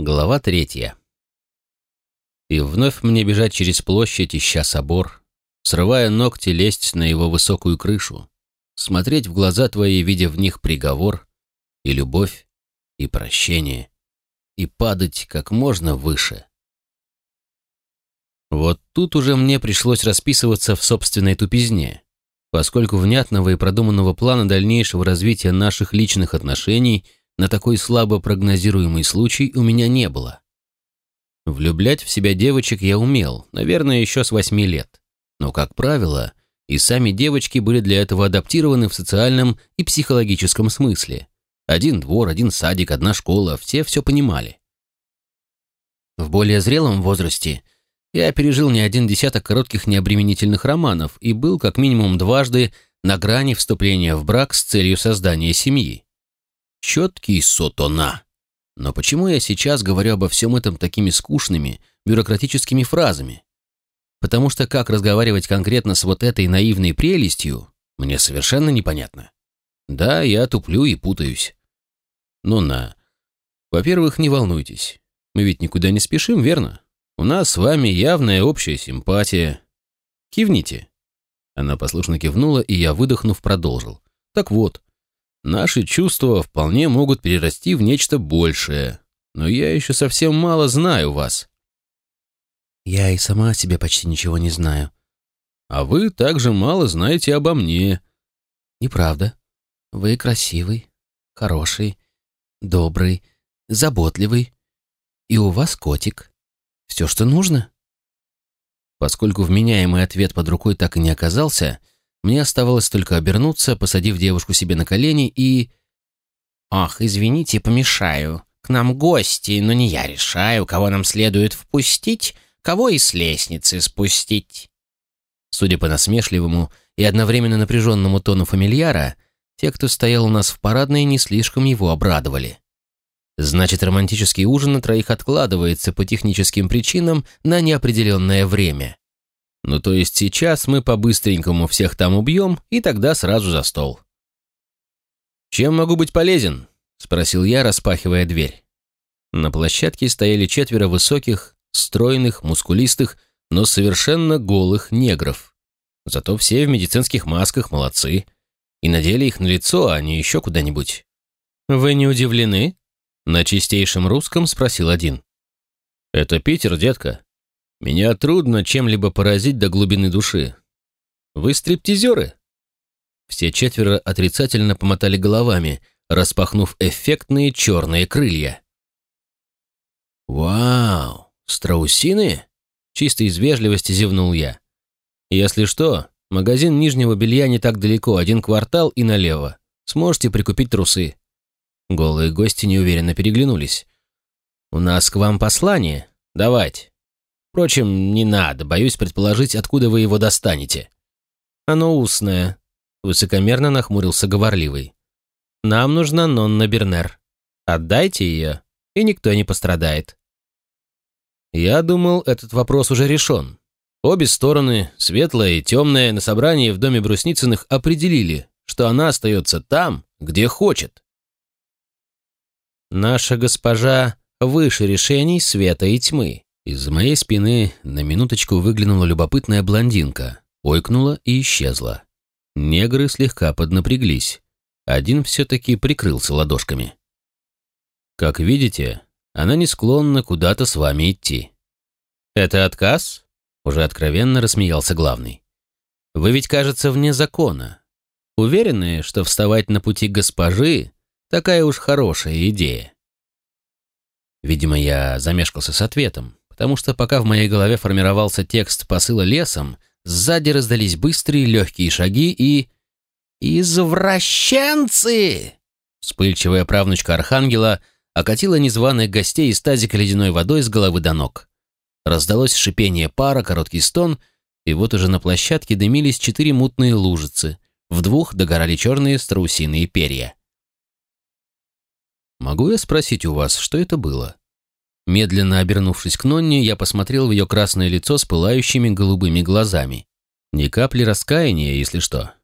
Глава третья. И вновь мне бежать через площадь, ища собор, срывая ногти, лезть на его высокую крышу, смотреть в глаза твои, видя в них приговор, и любовь, и прощение, и падать как можно выше. Вот тут уже мне пришлось расписываться в собственной тупизне, поскольку внятного и продуманного плана дальнейшего развития наших личных отношений – на такой слабо прогнозируемый случай у меня не было. Влюблять в себя девочек я умел, наверное, еще с восьми лет. Но, как правило, и сами девочки были для этого адаптированы в социальном и психологическом смысле. Один двор, один садик, одна школа, все все понимали. В более зрелом возрасте я пережил не один десяток коротких необременительных романов и был как минимум дважды на грани вступления в брак с целью создания семьи. Четкий сотона. Но почему я сейчас говорю обо всем этом такими скучными, бюрократическими фразами? Потому что как разговаривать конкретно с вот этой наивной прелестью, мне совершенно непонятно. Да, я туплю и путаюсь. Ну на. Во-первых, не волнуйтесь. Мы ведь никуда не спешим, верно? У нас с вами явная общая симпатия. Кивните. Она послушно кивнула, и я, выдохнув, продолжил. Так вот, Наши чувства вполне могут перерасти в нечто большее, но я еще совсем мало знаю вас». «Я и сама о себе почти ничего не знаю». «А вы также мало знаете обо мне». «Неправда. Вы красивый, хороший, добрый, заботливый. И у вас котик. Все, что нужно». Поскольку вменяемый ответ под рукой так и не оказался, мне оставалось только обернуться, посадив девушку себе на колени и... «Ах, извините, помешаю. К нам гости, но не я решаю, кого нам следует впустить, кого и с лестницы спустить». Судя по насмешливому и одновременно напряженному тону фамильяра, те, кто стоял у нас в парадной, не слишком его обрадовали. Значит, романтический ужин на троих откладывается по техническим причинам на неопределенное время. Ну, то есть сейчас мы по-быстренькому всех там убьем, и тогда сразу за стол. «Чем могу быть полезен?» — спросил я, распахивая дверь. На площадке стояли четверо высоких, стройных, мускулистых, но совершенно голых негров. Зато все в медицинских масках молодцы. И надели их на лицо, а не еще куда-нибудь. «Вы не удивлены?» — на чистейшем русском спросил один. «Это Питер, детка», меня трудно чем-либо поразить до глубины души. Вы стриптизеры?» Все четверо отрицательно помотали головами, распахнув эффектные черные крылья. «Вау! Страусины?» Чисто из вежливости зевнул я. «Если что, магазин нижнего белья не так далеко, один квартал и налево. Сможете прикупить трусы». Голые гости неуверенно переглянулись. «У нас к вам послание. Давайте». Впрочем, не надо, боюсь предположить, откуда вы его достанете. Оно устное. Высокомерно нахмурился говорливый. Нам нужна Нонна Бернер. Отдайте ее, и никто не пострадает. Я думал, этот вопрос уже решен. Обе стороны, светлая и темная, на собрании в доме Брусницыных определили, что она остается там, где хочет. Наша госпожа выше решений света и тьмы. Из моей спины на минуточку выглянула любопытная блондинка, ойкнула и исчезла. Негры слегка поднапряглись. Один все-таки прикрылся ладошками. «Как видите, она не склонна куда-то с вами идти». «Это отказ?» — уже откровенно рассмеялся главный. «Вы ведь, кажется, вне закона. Уверены, что вставать на пути госпожи — такая уж хорошая идея?» Видимо, я замешкался с ответом, потому что пока в моей голове формировался текст посыла лесом, сзади раздались быстрые легкие шаги и... «Извращенцы!» Вспыльчивая правнучка Архангела окатила незваных гостей из тазика ледяной водой с головы до ног. Раздалось шипение пара, короткий стон, и вот уже на площадке дымились четыре мутные лужицы, в двух догорали черные страусиные перья. «Могу я спросить у вас, что это было?» Медленно обернувшись к Нонне, я посмотрел в ее красное лицо с пылающими голубыми глазами. Ни капли раскаяния, если что.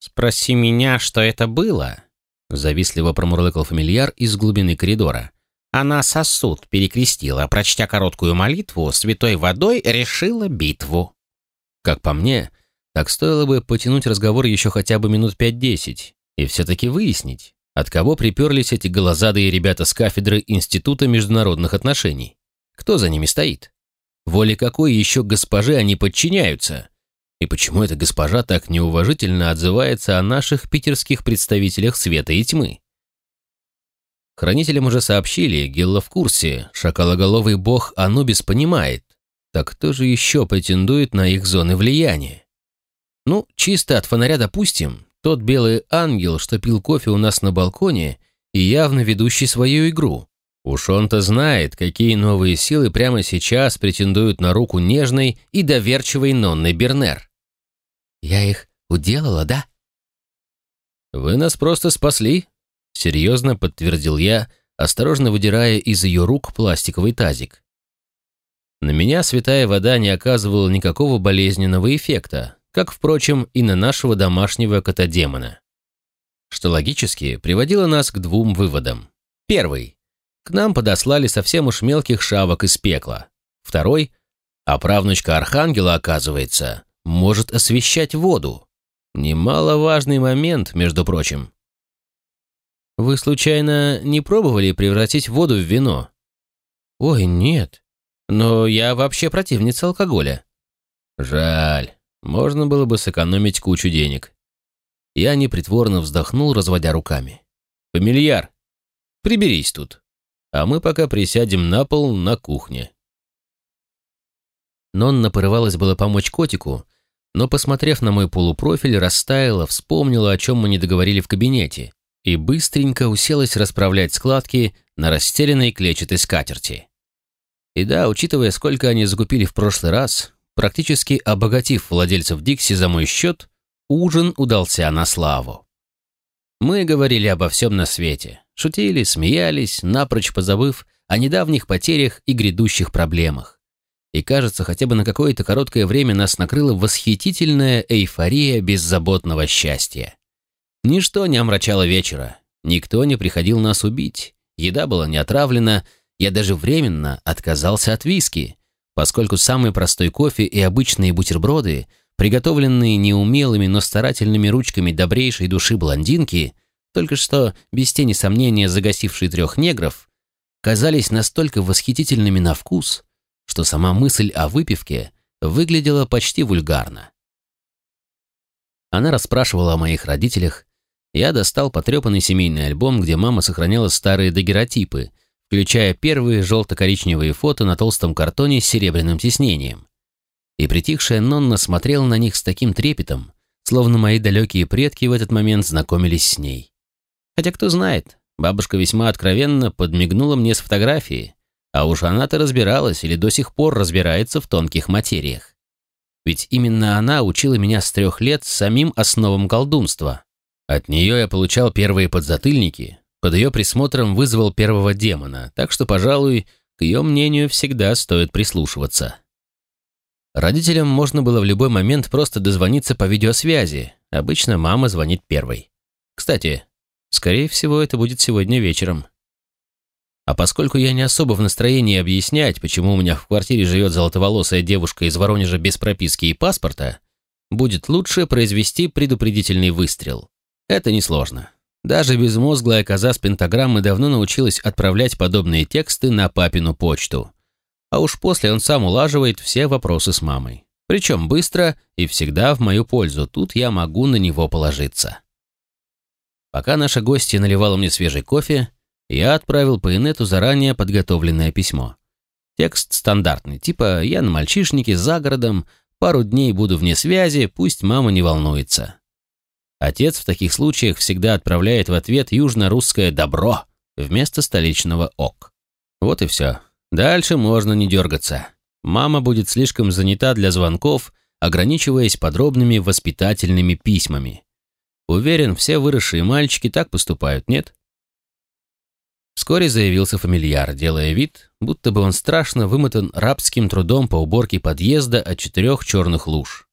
«Спроси меня, что это было?» Завистливо промурлыкал фамильяр из глубины коридора. Она сосуд перекрестила, прочтя короткую молитву, святой водой решила битву. Как по мне, так стоило бы потянуть разговор еще хотя бы минут пять-десять и все-таки выяснить, от кого приперлись эти голозадые ребята с кафедры Института международных отношений. Кто за ними стоит? Воле какой еще госпожи они подчиняются? И почему эта госпожа так неуважительно отзывается о наших питерских представителях света и тьмы? Хранителям уже сообщили, Гилла в курсе, шакалоголовый бог Анубис понимает. Так кто же еще претендует на их зоны влияния? Ну, чисто от фонаря допустим, тот белый ангел, что пил кофе у нас на балконе и явно ведущий свою игру. Уж он-то знает, какие новые силы прямо сейчас претендуют на руку нежной и доверчивой Нонны Бернер. «Я их уделала, да?» «Вы нас просто спасли», Серьезно подтвердил я, осторожно выдирая из ее рук пластиковый тазик. На меня святая вода не оказывала никакого болезненного эффекта, как, впрочем, и на нашего домашнего кота-демона. Что логически приводило нас к двум выводам. Первый. К нам подослали совсем уж мелких шавок из пекла. Второй. А правнучка Архангела, оказывается, может освещать воду. Немаловажный момент, между прочим. Вы случайно не пробовали превратить воду в вино? Ой, нет. Но я вообще противница алкоголя. Жаль. Можно было бы сэкономить кучу денег. Я непритворно вздохнул, разводя руками. Фамильяр, приберись тут. А мы пока присядем на пол на кухне. Нонна порывалась было помочь котику, но, посмотрев на мой полупрофиль, растаяла, вспомнила, о чем мы не договорили в кабинете, и быстренько уселась расправлять складки на расстеленной клетчатой скатерти. И да, учитывая, сколько они закупили в прошлый раз, практически обогатив владельцев Дикси за мой счет, ужин удался на славу. Мы говорили обо всем на свете, шутили, смеялись, напрочь позабыв о недавних потерях и грядущих проблемах. И кажется, хотя бы на какое-то короткое время нас накрыла восхитительная эйфория беззаботного счастья. Ничто не омрачало вечера. Никто не приходил нас убить. Еда была не отравлена. Я даже временно отказался от виски, поскольку самый простой кофе и обычные бутерброды, приготовленные неумелыми, но старательными ручками добрейшей души блондинки, только что, без тени сомнения, загасившие трех негров, казались настолько восхитительными на вкус, что сама мысль о выпивке выглядела почти вульгарно. Она расспрашивала о моих родителях, я достал потрепанный семейный альбом, где мама сохраняла старые дагеротипы, включая первые желто-коричневые фото на толстом картоне с серебряным тиснением. И притихшая Нонна смотрела на них с таким трепетом, словно мои далекие предки в этот момент знакомились с ней. Хотя кто знает, бабушка весьма откровенно подмигнула мне с фотографии, а уж она-то разбиралась или до сих пор разбирается в тонких материях. Ведь именно она учила меня с трех лет самим основам колдунства, от нее я получал первые подзатыльники, под ее присмотром вызвал первого демона, так что, пожалуй, к ее мнению всегда стоит прислушиваться. Родителям можно было в любой момент просто дозвониться по видеосвязи. Обычно мама звонит первой. Кстати, скорее всего, это будет сегодня вечером. А поскольку я не особо в настроении объяснять, почему у меня в квартире живет золотоволосая девушка из Воронежа без прописки и паспорта, будет лучше произвести предупредительный выстрел. Это несложно. Даже безмозглая коза с пентаграммы давно научилась отправлять подобные тексты на папину почту. А уж после он сам улаживает все вопросы с мамой. Причем быстро и всегда в мою пользу, тут я могу на него положиться. Пока наша гостья наливала мне свежий кофе, я отправил по инету заранее подготовленное письмо. Текст стандартный, типа «Я на мальчишнике, за городом, пару дней буду вне связи, пусть мама не волнуется». Отец в таких случаях всегда отправляет в ответ южно-русское «добро» вместо столичного «ок». Вот и все. Дальше можно не дергаться. Мама будет слишком занята для звонков, ограничиваясь подробными воспитательными письмами. Уверен, все выросшие мальчики так поступают, нет? Вскоре заявился фамильяр, делая вид, будто бы он страшно вымотан рабским трудом по уборке подъезда от четырех черных луж.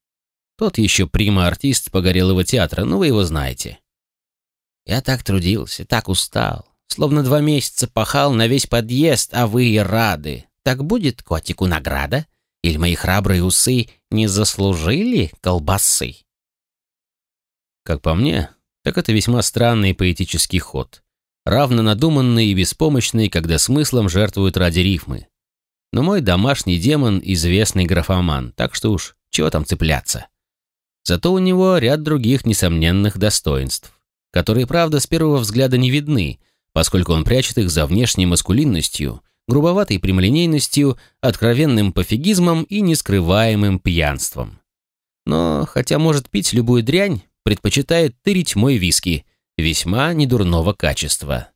Тот еще прима-артист погорелого театра, ну вы его знаете. Я так трудился, так устал. Словно два месяца пахал на весь подъезд, а вы и рады. Так будет котику награда? Или мои храбрые усы не заслужили колбасы?» Как по мне, так это весьма странный поэтический ход, равно надуманный и беспомощный, когда смыслом жертвуют ради рифмы. Но мой домашний демон — известный графоман, так что уж чего там цепляться. Зато у него ряд других несомненных достоинств, которые, правда, с первого взгляда не видны, поскольку он прячет их за внешней маскулинностью — грубоватой прямолинейностью, откровенным пофигизмом и нескрываемым пьянством. Но, хотя может пить любую дрянь, предпочитает тырить мой виски, весьма недурного качества.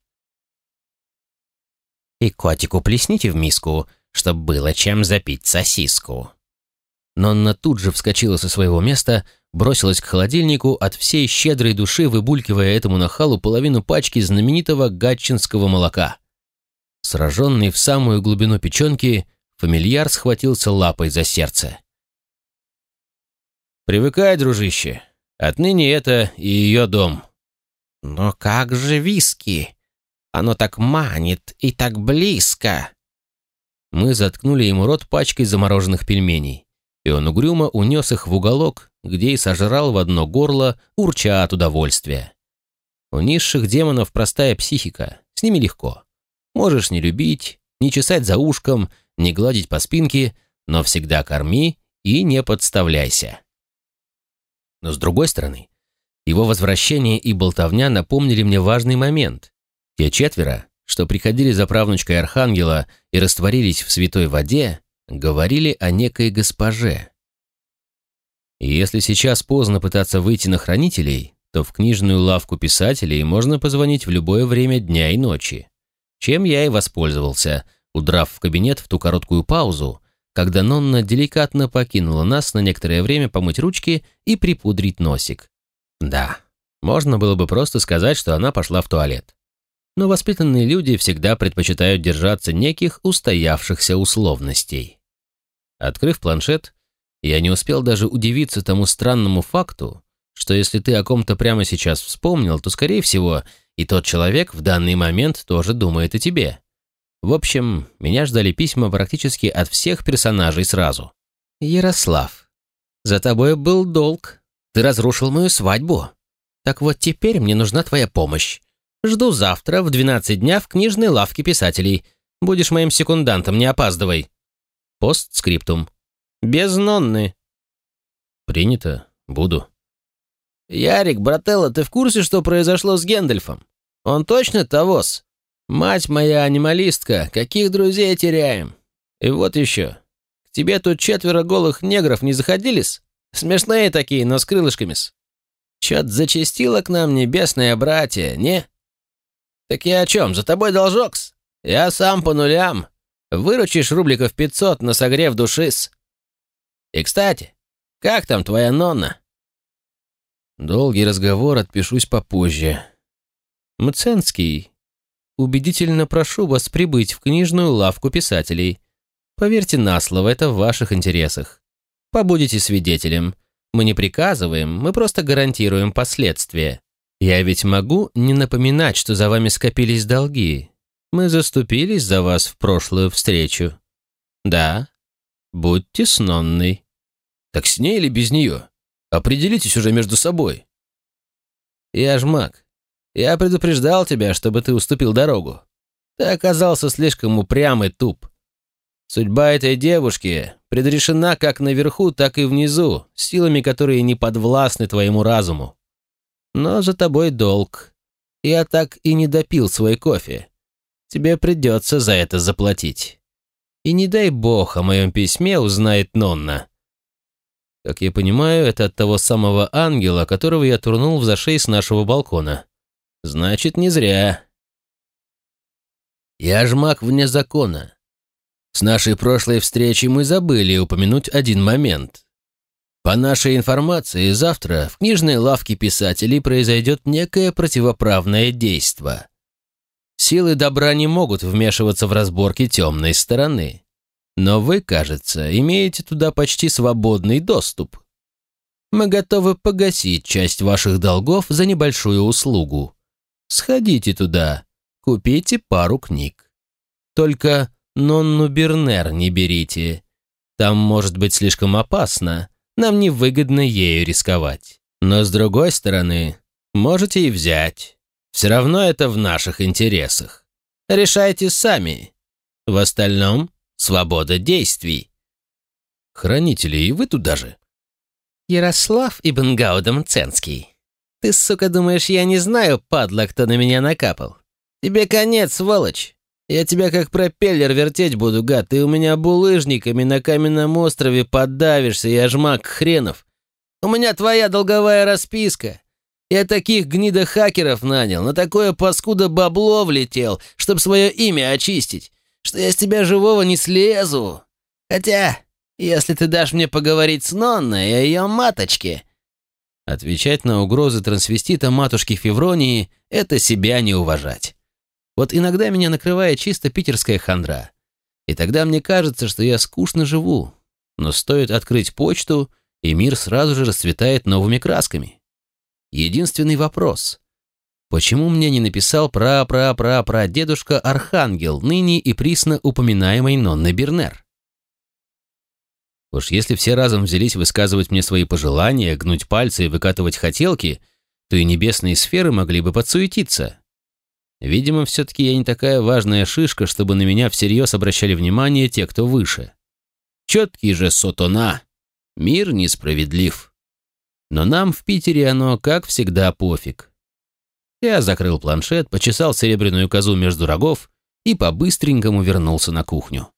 «И котику плесните в миску, чтоб было чем запить сосиску». Нонна тут же вскочила со своего места, бросилась к холодильнику, от всей щедрой души выбулькивая этому нахалу половину пачки знаменитого гатчинского молока. Сраженный в самую глубину печенки, фамильяр схватился лапой за сердце. «Привыкай, дружище. Отныне это и ее дом». «Но как же виски? Оно так манит и так близко!» Мы заткнули ему рот пачкой замороженных пельменей, и он угрюмо унес их в уголок, где и сожрал в одно горло, урча от удовольствия. У низших демонов простая психика, с ними легко. Можешь не любить, не чесать за ушком, не гладить по спинке, но всегда корми и не подставляйся. Но с другой стороны, его возвращение и болтовня напомнили мне важный момент. Те четверо, что приходили за правнучкой Архангела и растворились в святой воде, говорили о некой госпоже. Если сейчас поздно пытаться выйти на хранителей, то в книжную лавку писателей можно позвонить в любое время дня и ночи чем я и воспользовался, удрав в кабинет в ту короткую паузу, когда Нонна деликатно покинула нас на некоторое время помыть ручки и припудрить носик. Да, можно было бы просто сказать, что она пошла в туалет. Но воспитанные люди всегда предпочитают держаться неких устоявшихся условностей. Открыв планшет, я не успел даже удивиться тому странному факту, что если ты о ком-то прямо сейчас вспомнил, то, скорее всего, и тот человек в данный момент тоже думает о тебе. В общем, меня ждали письма практически от всех персонажей сразу. «Ярослав, за тобой был долг. Ты разрушил мою свадьбу. Так вот теперь мне нужна твоя помощь. Жду завтра в 12 дня в книжной лавке писателей. Будешь моим секундантом, не опаздывай». Постскриптум. «Без Нонны». «Принято. Буду». «Ярик, брателло, ты в курсе, что произошло с Гендальфом? Он точно Тавос? Мать моя анималистка, каких друзей теряем? И вот еще. К тебе тут четверо голых негров не заходились? Смешные такие, но с крылышками-с. Чё-то зачастило к нам небесное братья, не? Так я о чем? За тобой должок-с? Я сам по нулям. Выручишь рубликов пятьсот на согрев души-с. И, кстати, как там твоя нонна?» Долгий разговор, отпишусь попозже. Мценский, убедительно прошу вас прибыть в книжную лавку писателей. Поверьте на слово, это в ваших интересах. Побудете свидетелем. Мы не приказываем, мы просто гарантируем последствия. Я ведь могу не напоминать, что за вами скопились долги. Мы заступились за вас в прошлую встречу. Да, будьте снонной. Так с ней или без нее? Определитесь уже между собой. Я ж маг. Я предупреждал тебя, чтобы ты уступил дорогу. Ты оказался слишком упрям и туп. Судьба этой девушки предрешена как наверху, так и внизу, силами, которые не подвластны твоему разуму. Но за тобой долг. Я так и не допил свой кофе. Тебе придется за это заплатить. И не дай бог о моем письме узнает Нонна. Как я понимаю, это от того самого ангела, которого я турнул в зашей с нашего балкона. Значит, не зря. Я ж маг вне закона. С нашей прошлой встречи мы забыли упомянуть один момент. По нашей информации, завтра в книжной лавке писателей произойдет некое противоправное действо. Силы добра не могут вмешиваться в разборки темной стороны. Но вы, кажется, имеете туда почти свободный доступ. Мы готовы погасить часть ваших долгов за небольшую услугу. Сходите туда, купите пару книг. Только Нонну Бернер не берите. Там может быть слишком опасно, нам невыгодно ею рисковать. Но с другой стороны, можете и взять. Все равно это в наших интересах. Решайте сами. В остальном — свобода действий. Хранители, и вы туда же? Ярослав Ибн Гаудам Ценский. Ты, сука, думаешь, я не знаю, падла, кто на меня накапал? Тебе конец, сволочь. Я тебя как пропеллер вертеть буду, гад. Ты у меня булыжниками на каменном острове подавишься, я жмак хренов. У меня твоя долговая расписка. Я таких гнидо-хакеров нанял, на такое паскудо бабло влетел, чтоб свое имя очистить, что я с тебя живого не слезу. Хотя, если ты дашь мне поговорить с Нонной о ее маточке...» Отвечать на угрозы трансвестита матушки Февронии — это себя не уважать. Вот иногда меня накрывает чисто питерская хандра. И тогда мне кажется, что я скучно живу. Но стоит открыть почту, и мир сразу же расцветает новыми красками. Единственный вопрос. Почему мне не написал пра-пра-пра-пра-дедушка Архангел, ныне и присно упоминаемый Нонны Бернер? Уж если все разом взялись высказывать мне свои пожелания, гнуть пальцы и выкатывать хотелки, то и небесные сферы могли бы подсуетиться. Видимо, все-таки я не такая важная шишка, чтобы на меня всерьез обращали внимание те, кто выше. Четкий же сотона. Мир несправедлив. Но нам в Питере оно, как всегда, пофиг. Я закрыл планшет, почесал серебряную козу между рогов и по-быстренькому вернулся на кухню.